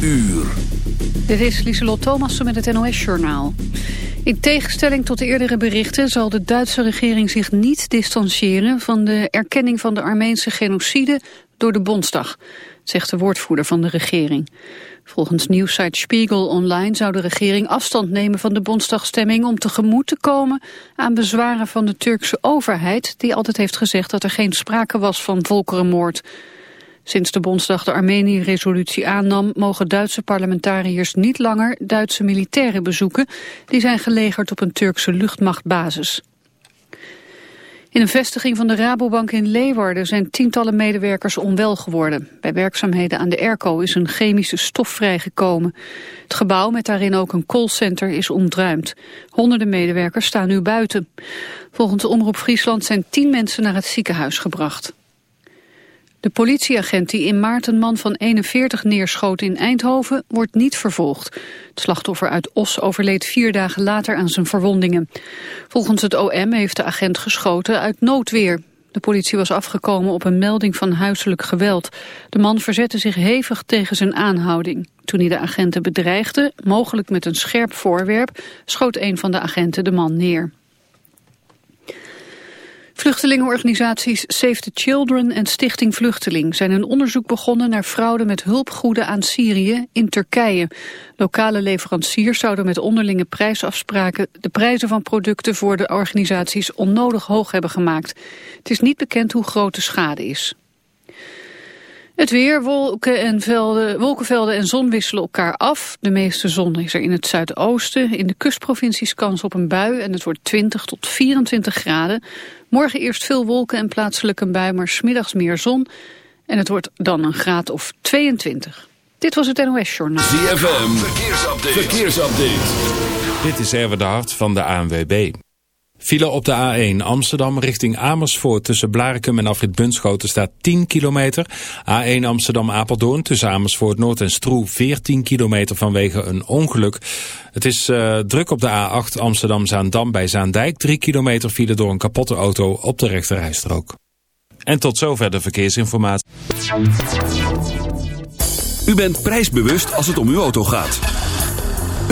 Uur. Dit is Lieselot Thomassen met het NOS-journaal. In tegenstelling tot de eerdere berichten zal de Duitse regering zich niet distancieren van de erkenning van de Armeense genocide door de Bondsdag, zegt de woordvoerder van de regering. Volgens nieuwsite Spiegel Online zou de regering afstand nemen van de Bondsdagstemming om tegemoet te komen aan bezwaren van de Turkse overheid die altijd heeft gezegd dat er geen sprake was van volkerenmoord. Sinds de Bondsdag de Armenië-resolutie aannam... mogen Duitse parlementariërs niet langer Duitse militairen bezoeken... die zijn gelegerd op een Turkse luchtmachtbasis. In een vestiging van de Rabobank in Leeuwarden zijn tientallen medewerkers onwel geworden. Bij werkzaamheden aan de airco is een chemische stof vrijgekomen. Het gebouw met daarin ook een callcenter is ontruimd. Honderden medewerkers staan nu buiten. Volgens de Omroep Friesland zijn tien mensen naar het ziekenhuis gebracht. De politieagent die in maart een man van 41 neerschoot in Eindhoven wordt niet vervolgd. Het slachtoffer uit Os overleed vier dagen later aan zijn verwondingen. Volgens het OM heeft de agent geschoten uit noodweer. De politie was afgekomen op een melding van huiselijk geweld. De man verzette zich hevig tegen zijn aanhouding. Toen hij de agenten bedreigde, mogelijk met een scherp voorwerp, schoot een van de agenten de man neer. Vluchtelingenorganisaties Save the Children en Stichting Vluchteling zijn een onderzoek begonnen naar fraude met hulpgoeden aan Syrië in Turkije. Lokale leveranciers zouden met onderlinge prijsafspraken de prijzen van producten voor de organisaties onnodig hoog hebben gemaakt. Het is niet bekend hoe groot de schade is. Het weer, wolken en velden, wolkenvelden en zon wisselen elkaar af. De meeste zon is er in het zuidoosten. In de kustprovincies kans op een bui en het wordt 20 tot 24 graden. Morgen eerst veel wolken en plaatselijk een bui, maar smiddags meer zon. En het wordt dan een graad of 22. Dit was het NOS Journaal. ZFM, verkeersupdate. verkeersupdate. Dit is Erwin de Hart van de ANWB. File op de A1 Amsterdam richting Amersfoort tussen Blarikum en Afrit Bunschoten staat 10 kilometer. A1 Amsterdam-Apeldoorn tussen Amersfoort Noord en Stroe 14 kilometer vanwege een ongeluk. Het is uh, druk op de A8 Amsterdam-Zaandam bij Zaandijk. 3 kilometer file door een kapotte auto op de rechterrijstrook. En tot zover de verkeersinformatie. U bent prijsbewust als het om uw auto gaat.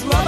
this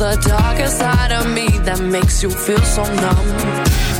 The darker side of me that makes you feel so numb.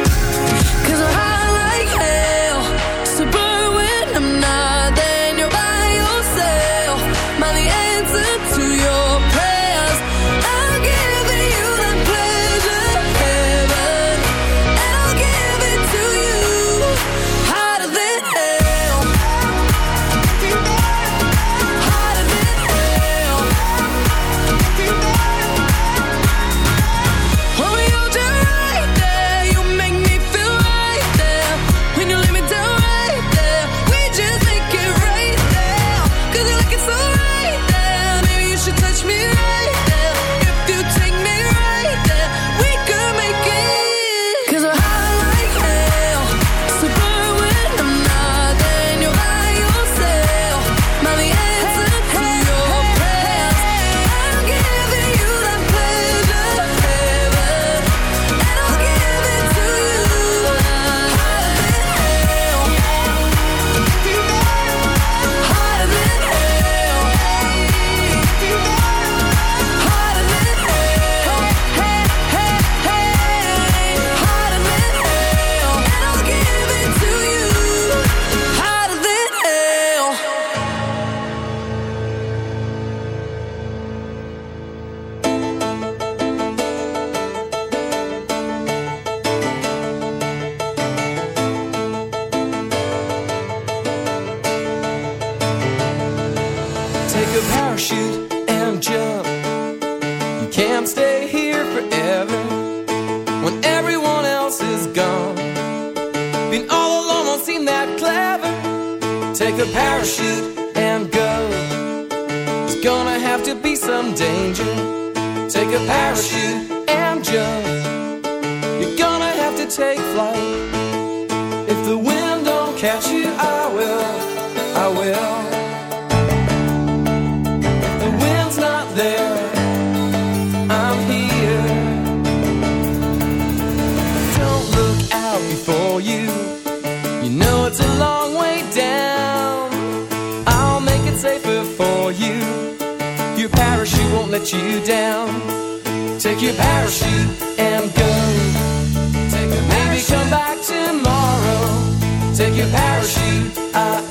Danger. Take a parachute and jump. You're gonna have to take flight. Let you down. Take your parachute and go. Take a Maybe come back tomorrow. Take your parachute, I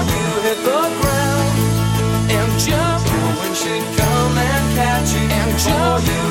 jump, you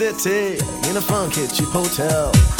city in a funk kitchen hotel.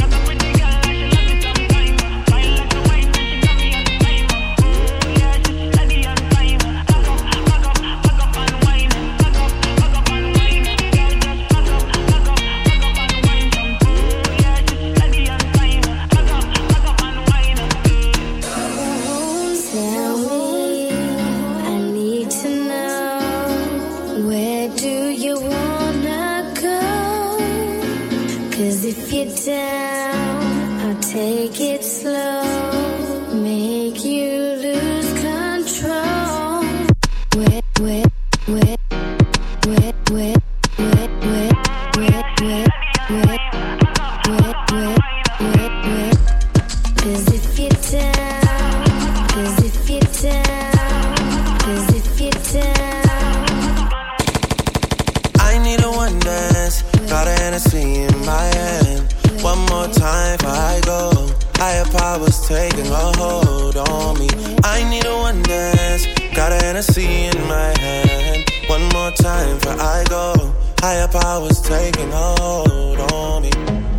Higher powers taking a hold on me.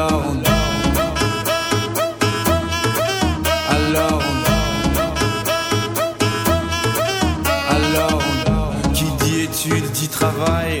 Hold on me. Alors on Alors on Alors on Qui dit études dit travail?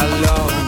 alone.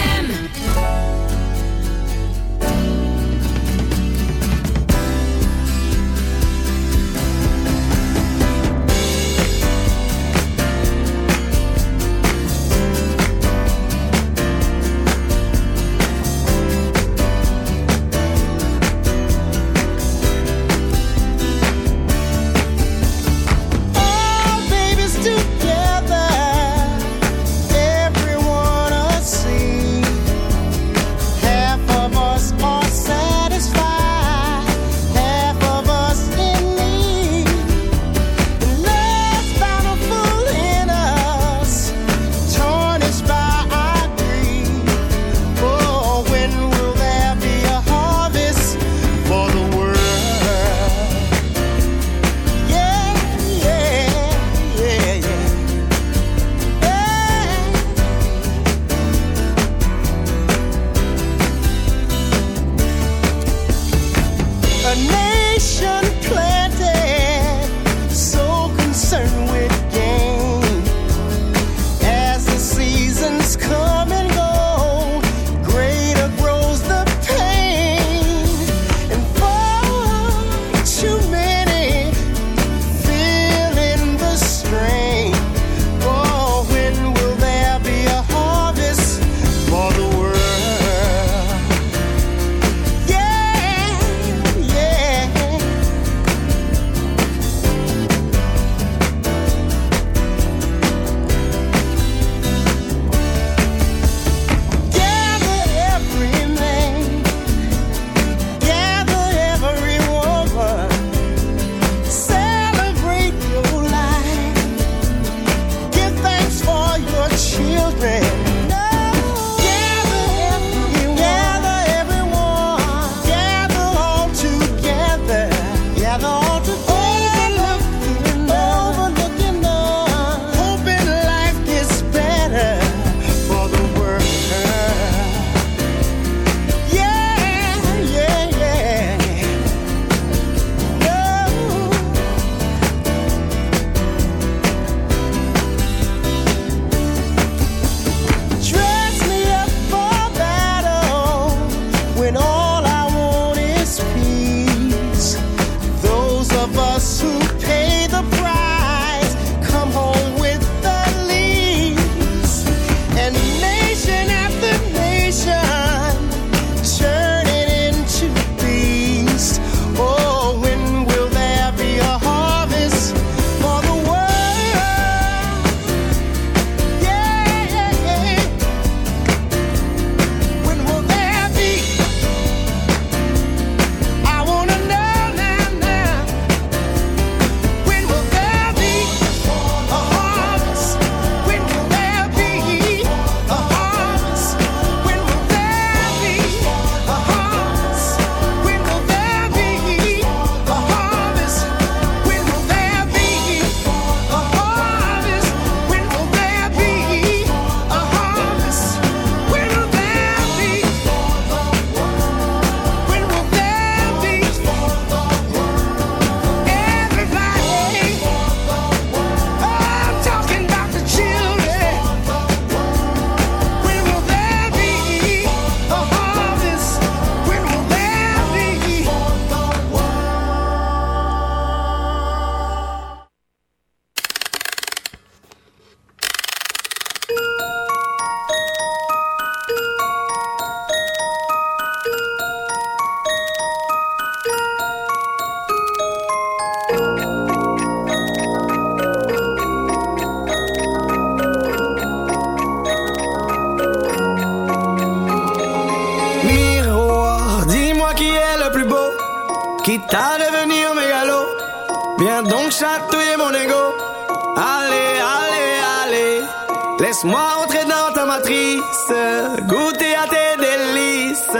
goûter à tes délices.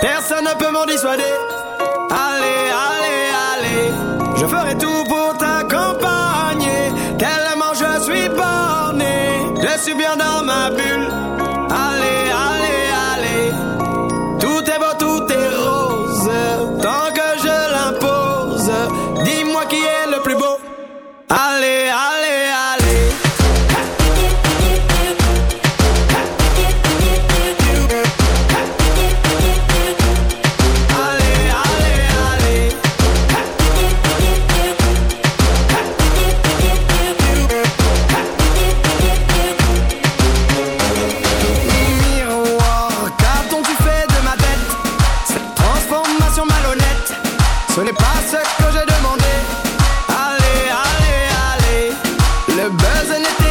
Personne ne peut m'en dissuader. Allez, allez, allez, je ferai tout pour. Ce n'était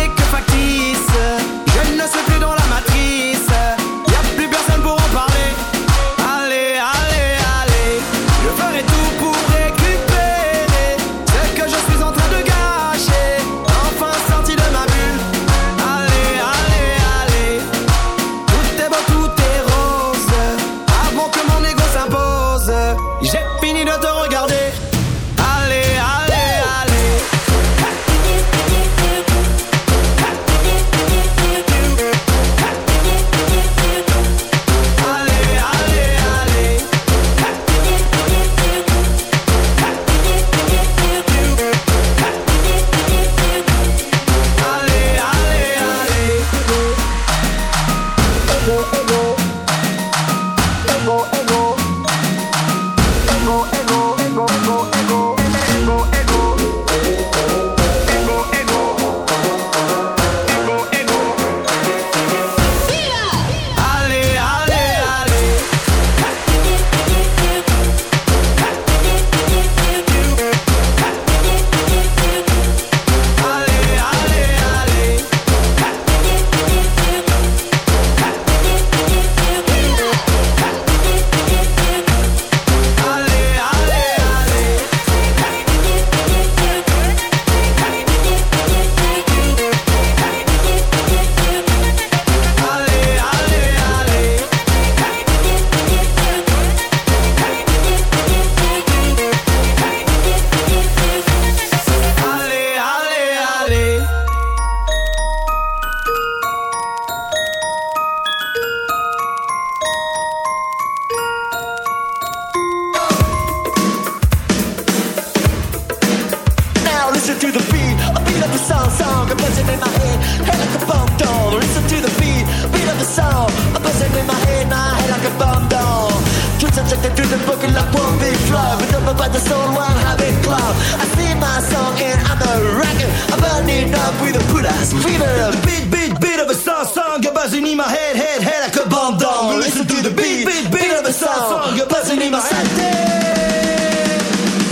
the book like one big flow, with up by the soul, one habit club. I sing my song and I'm a rocker, I'm burning up with a put ass fever. Beat, beat, beat of a song, song, a buzzing in my head, head, head like a bomb doll. Listen to the beat, beat, beat of a song, song, a buzzing in my head.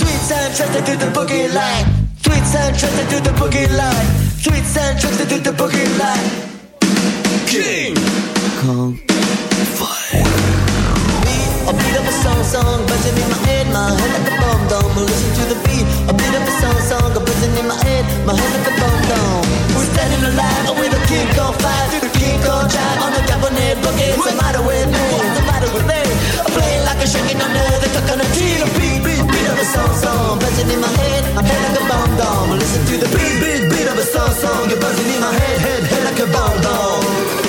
Tweets and trusted to the boogie line. Tweets and trusted to the boogie line. Tweets and trusted to the boogie line. King Kong Fire. A beat of a song, song, buzzing in my head, my head like a bomb dome. Listen to the beat, a beat of a song, song, buzzing in my head, my head like a bomb dome. We're standing alive with a king on fire, the king on drive on the cabinet boogie. What's the matter with me? What's the matter with me? I'm playing like a shaking under the coconut tree. A beat, beat, beat of a song, song, buzzing in my head, my head like a bomb dome. Listen to the beat, beat, beat of a song, song, you're buzzing in my head, head, head like a bomb dome.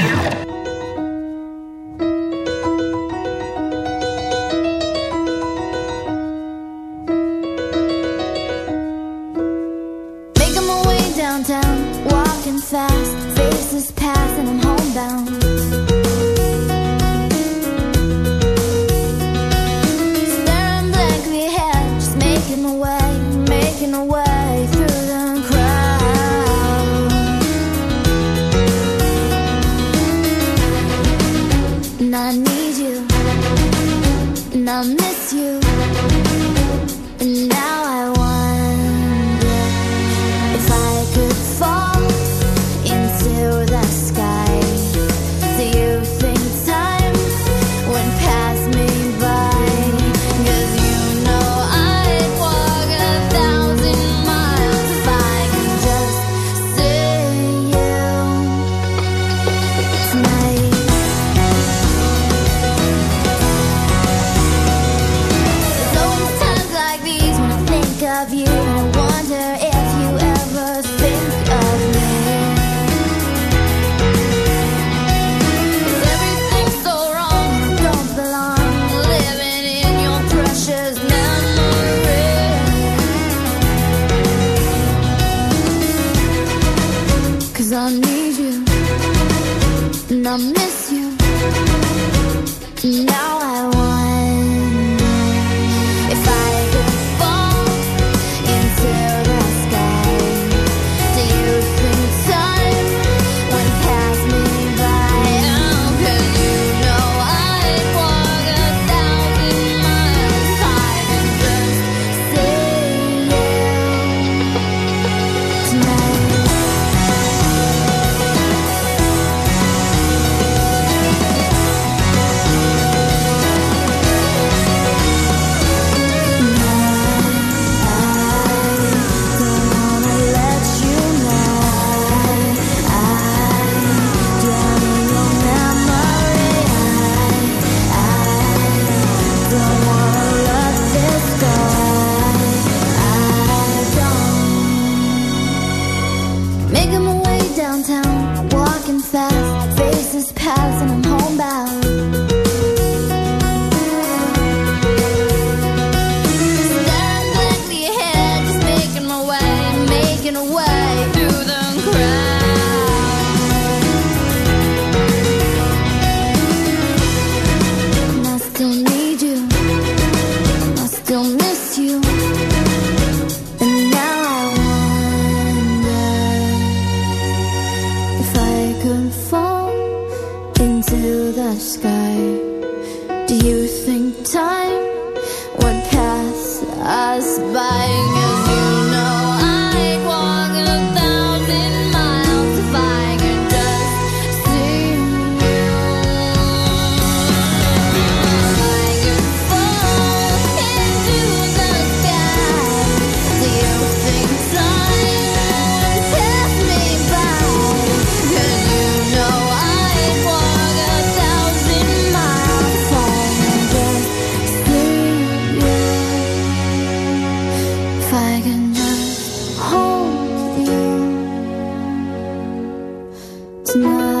smile.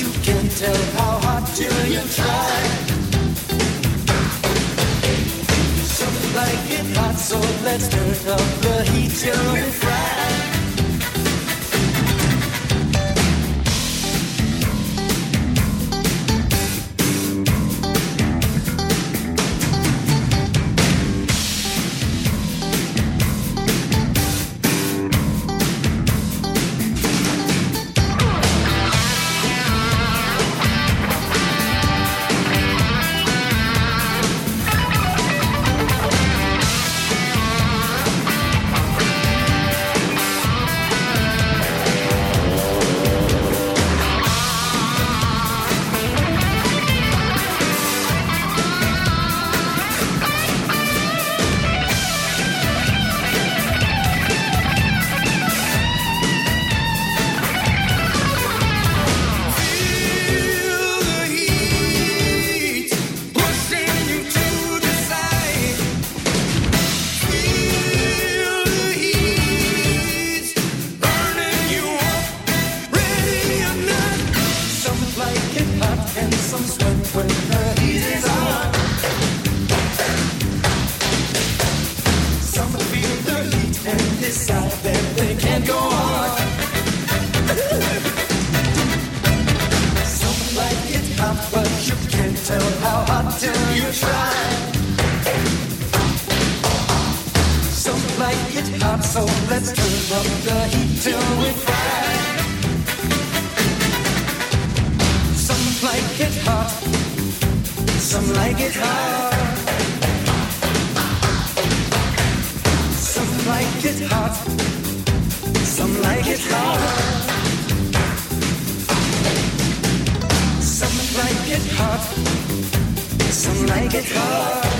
You can tell how hard till you try. Some like it hot, so let's turn up the heat till we fry. guitar.